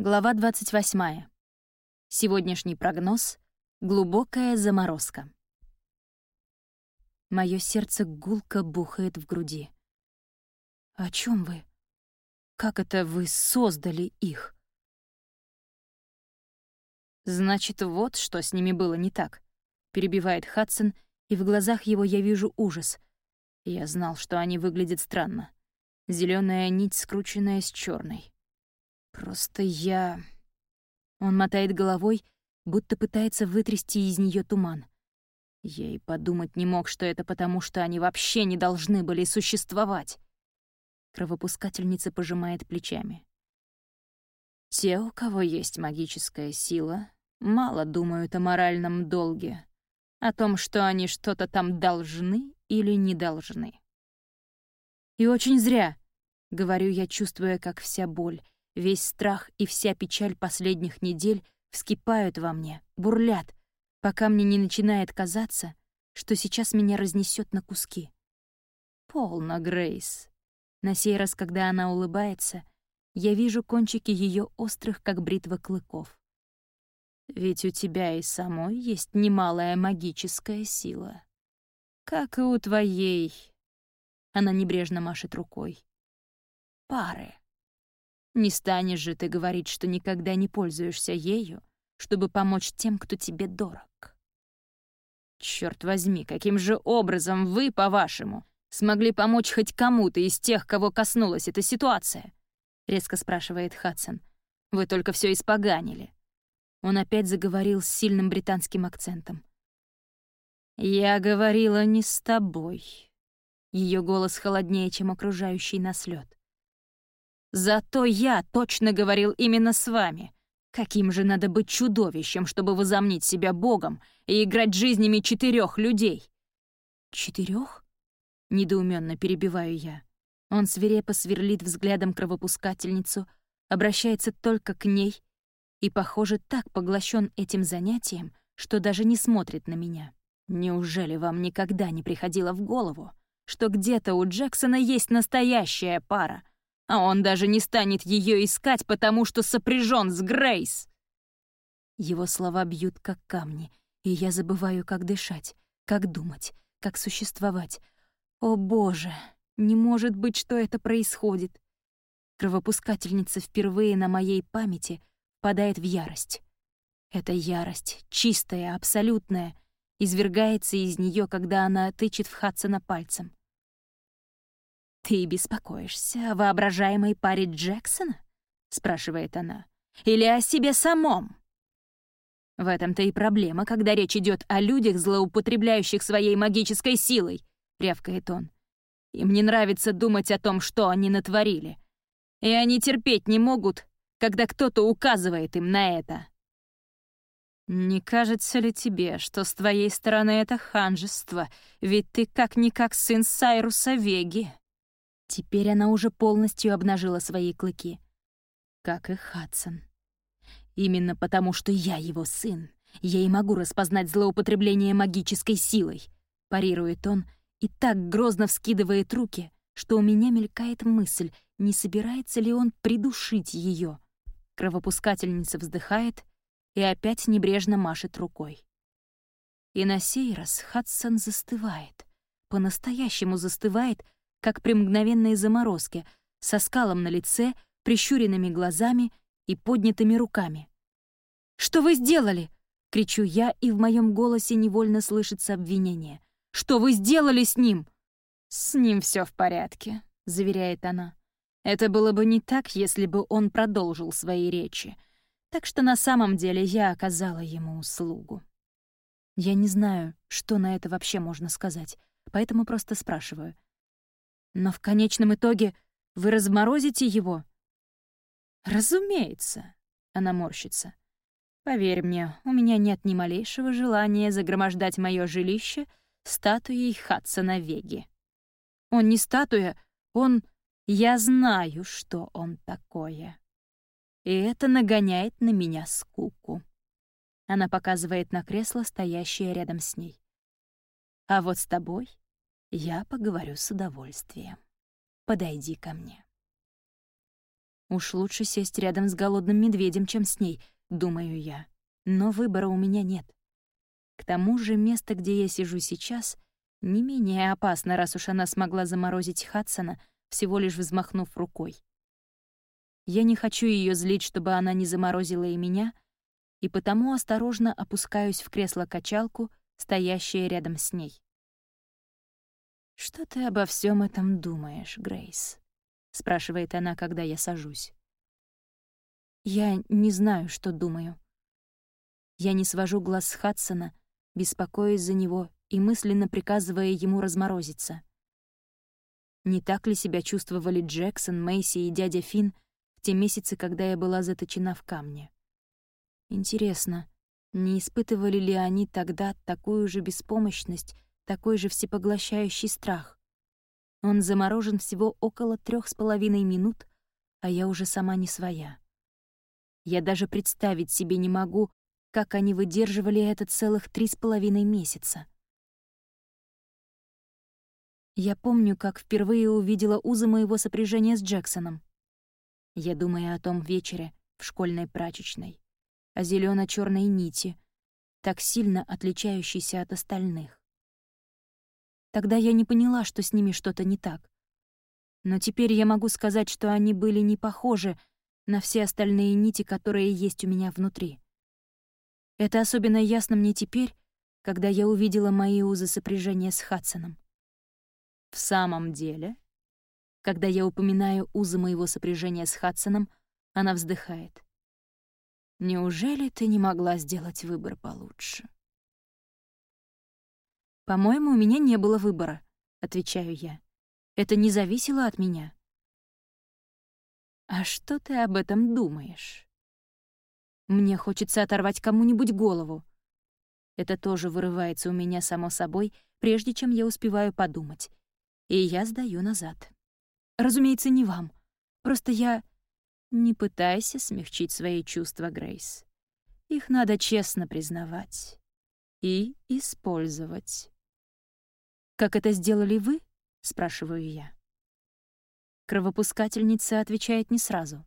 Глава 28. Сегодняшний прогноз — глубокая заморозка. Моё сердце гулко бухает в груди. «О чем вы? Как это вы создали их?» «Значит, вот что с ними было не так», — перебивает Хадсон, и в глазах его я вижу ужас. Я знал, что они выглядят странно. Зелёная нить, скрученная с чёрной. Просто я... Он мотает головой, будто пытается вытрясти из нее туман. Я и подумать не мог, что это потому, что они вообще не должны были существовать. Кровопускательница пожимает плечами. Те, у кого есть магическая сила, мало думают о моральном долге, о том, что они что-то там должны или не должны. И очень зря, — говорю я, чувствуя, как вся боль, Весь страх и вся печаль последних недель вскипают во мне, бурлят, пока мне не начинает казаться, что сейчас меня разнесет на куски. Полно, Грейс. На сей раз, когда она улыбается, я вижу кончики ее острых, как бритва клыков. Ведь у тебя и самой есть немалая магическая сила. Как и у твоей. Она небрежно машет рукой. Пары. Не станешь же ты говорить, что никогда не пользуешься ею, чтобы помочь тем, кто тебе дорог. Черт возьми, каким же образом вы, по-вашему, смогли помочь хоть кому-то из тех, кого коснулась эта ситуация? Резко спрашивает Хадсон. Вы только все испоганили. Он опять заговорил с сильным британским акцентом. «Я говорила не с тобой». Ее голос холоднее, чем окружающий нас лед. Зато я точно говорил именно с вами. Каким же надо быть чудовищем, чтобы возомнить себя богом и играть жизнями четырех людей? Четырех? Недоуменно перебиваю я. Он свирепо сверлит взглядом кровопускательницу, обращается только к ней и, похоже, так поглощен этим занятием, что даже не смотрит на меня. Неужели вам никогда не приходило в голову, что где-то у Джексона есть настоящая пара, а он даже не станет ее искать, потому что сопряжен с Грейс. Его слова бьют как камни, и я забываю, как дышать, как думать, как существовать. О боже, не может быть, что это происходит. Кровопускательница впервые на моей памяти падает в ярость. Эта ярость, чистая, абсолютная, извергается из нее, когда она тычет в Хадсона пальцем. «Ты беспокоишься о воображаемой паре Джексона?» — спрашивает она. «Или о себе самом?» В этом-то и проблема, когда речь идет о людях, злоупотребляющих своей магической силой, — рявкает он. Им не нравится думать о том, что они натворили. И они терпеть не могут, когда кто-то указывает им на это. «Не кажется ли тебе, что с твоей стороны это ханжество, ведь ты как-никак сын Сайруса Веги?» Теперь она уже полностью обнажила свои клыки. Как и Хадсон. Именно потому, что я его сын, я и могу распознать злоупотребление магической силой, парирует он и так грозно вскидывает руки, что у меня мелькает мысль, не собирается ли он придушить ее. Кровопускательница вздыхает и опять небрежно машет рукой. И на сей раз Хадсон застывает, по-настоящему застывает, как при мгновенной заморозке, со скалом на лице, прищуренными глазами и поднятыми руками. «Что вы сделали?» — кричу я, и в моем голосе невольно слышится обвинение. «Что вы сделали с ним?» «С ним все в порядке», — заверяет она. «Это было бы не так, если бы он продолжил свои речи. Так что на самом деле я оказала ему услугу». Я не знаю, что на это вообще можно сказать, поэтому просто спрашиваю — но в конечном итоге вы разморозите его? Разумеется, она морщится. Поверь мне, у меня нет ни малейшего желания загромождать мое жилище статуей Хадсона Веги. Он не статуя, он... Я знаю, что он такое. И это нагоняет на меня скуку. Она показывает на кресло, стоящее рядом с ней. А вот с тобой я поговорю с удовольствием. Подойди ко мне. Уж лучше сесть рядом с голодным медведем, чем с ней, думаю я. Но выбора у меня нет. К тому же место, где я сижу сейчас, не менее опасно, раз уж она смогла заморозить Хадсона, всего лишь взмахнув рукой. Я не хочу ее злить, чтобы она не заморозила и меня, и потому осторожно опускаюсь в кресло-качалку, стоящее рядом с ней. «Что ты обо всем этом думаешь, Грейс?» — спрашивает она, когда я сажусь. Я не знаю, что думаю. Я не свожу глаз с Хадсона, беспокоясь за него и мысленно приказывая ему разморозиться. Не так ли себя чувствовали Джексон, Мэйси и дядя Финн в те месяцы, когда я была заточена в камне? Интересно, не испытывали ли они тогда такую же беспомощность, такой же всепоглощающий страх? Он заморожен всего около трех с половиной минут, а я уже сама не своя. Я даже представить себе не могу, как они выдерживали это целых три с половиной месяца. Я помню, как впервые увидела узы моего сопряжения с Джексоном. Я думаю о том вечере в школьной прачечной, о зелено черной нити, так сильно отличающейся от остальных. Тогда я не поняла, что с ними что-то не так. Но теперь я могу сказать, что они были не похожи на все остальные нити, которые есть у меня внутри. Это особенно ясно мне теперь, когда я увидела мои узы сопряжения с Хадсоном. В самом деле, когда я упоминаю узы моего сопряжения с Хадсоном, она вздыхает. Неужели ты не могла сделать выбор получше? По-моему, у меня не было выбора, отвечаю я. Это не зависело от меня. А что ты об этом думаешь? Мне хочется оторвать кому-нибудь голову. Это тоже вырывается у меня само собой, прежде чем я успеваю подумать и я сдаю назад. Разумеется, не вам. Просто я... Не пытайся смягчить свои чувства, Грейс. Их надо честно признавать и использовать. «Как это сделали вы?» — спрашиваю я. Кровопускательница отвечает не сразу.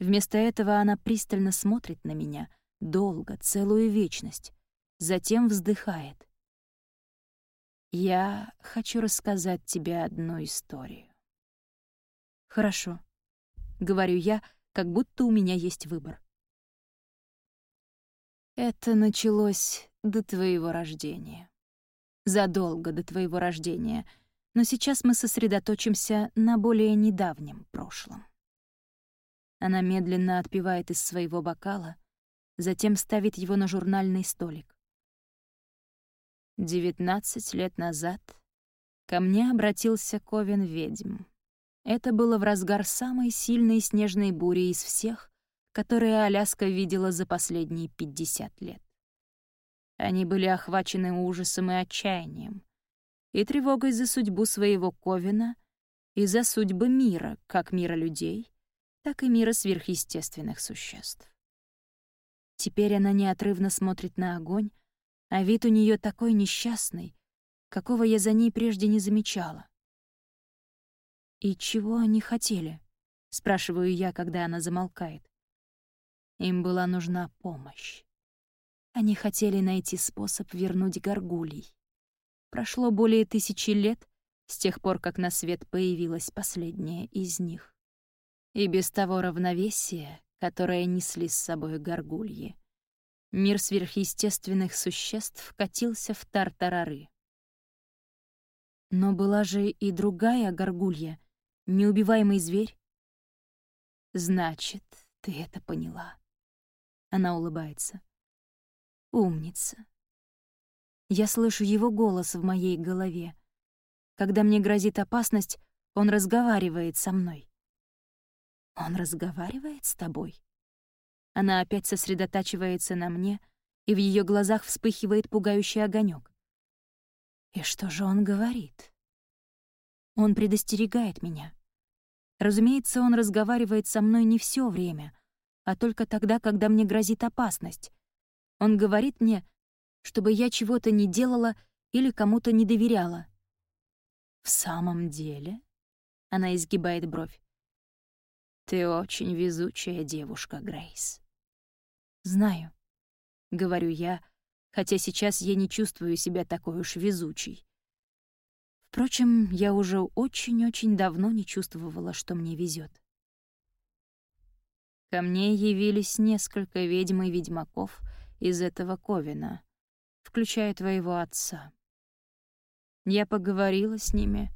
Вместо этого она пристально смотрит на меня, долго, целую вечность, затем вздыхает. Я хочу рассказать тебе одну историю. Хорошо, говорю я, как будто у меня есть выбор. Это началось до твоего рождения. Задолго до твоего рождения, но сейчас мы сосредоточимся на более недавнем прошлом. Она медленно отпивает из своего бокала, затем ставит его на журнальный столик. Девятнадцать лет назад ко мне обратился Ковен ведьм. Это было в разгар самой сильной снежной бури из всех, которые Аляска видела за последние пятьдесят лет. Они были охвачены ужасом и отчаянием, и тревогой за судьбу своего Ковена и за судьбы мира, как мира людей, так и мира сверхъестественных существ. Теперь она неотрывно смотрит на огонь, а вид у нее такой несчастный, какого я за ней прежде не замечала. «И чего они хотели?» — спрашиваю я, когда она замолкает. Им была нужна помощь. Они хотели найти способ вернуть горгулей. Прошло более тысячи лет с тех пор, как на свет появилась последняя из них. И без того равновесия, которое несли с собой горгульи, Мир сверхъестественных существ катился в тартарары. Но была же и другая горгулья, неубиваемый зверь. Значит, ты это поняла. Она улыбается. Умница. Я слышу его голос в моей голове. Когда мне грозит опасность, он разговаривает со мной. Он разговаривает с тобой? Она опять сосредотачивается на мне, и в ее глазах вспыхивает пугающий огонек. И что же он говорит? Он предостерегает меня. Разумеется, он разговаривает со мной не все время, а только тогда, когда мне грозит опасность. Он говорит мне, чтобы я чего-то не делала или кому-то не доверяла. «В самом деле?» — она изгибает бровь. Ты очень везучая девушка, Грейс. Знаю, — говорю я, хотя сейчас я не чувствую себя такой уж везучей. Впрочем, я уже очень-очень давно не чувствовала, что мне везет. Ко мне явились несколько ведьм и ведьмаков из этого Ковина, включая твоего отца. Я поговорила с ними,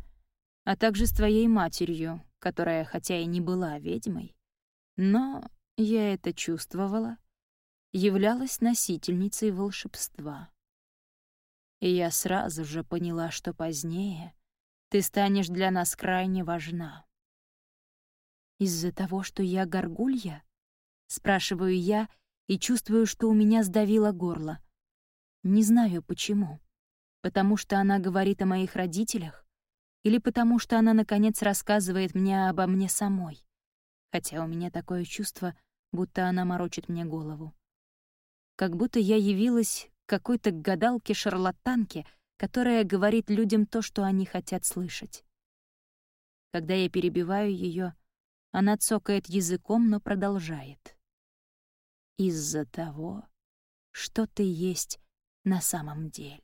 а также с твоей матерью, которая хотя и не была ведьмой, но я это чувствовала, являлась носительницей волшебства. И я сразу же поняла, что позднее ты станешь для нас крайне важна. «Из-за того, что я горгулья?» — спрашиваю я и чувствую, что у меня сдавило горло. Не знаю, почему. Потому что она говорит о моих родителях? Или потому что она, наконец, рассказывает мне обо мне самой? Хотя у меня такое чувство, будто она морочит мне голову. Как будто я явилась какой-то гадалке-шарлатанке, которая говорит людям то, что они хотят слышать. Когда я перебиваю ее, она цокает языком, но продолжает. «Из-за того, что ты есть на самом деле».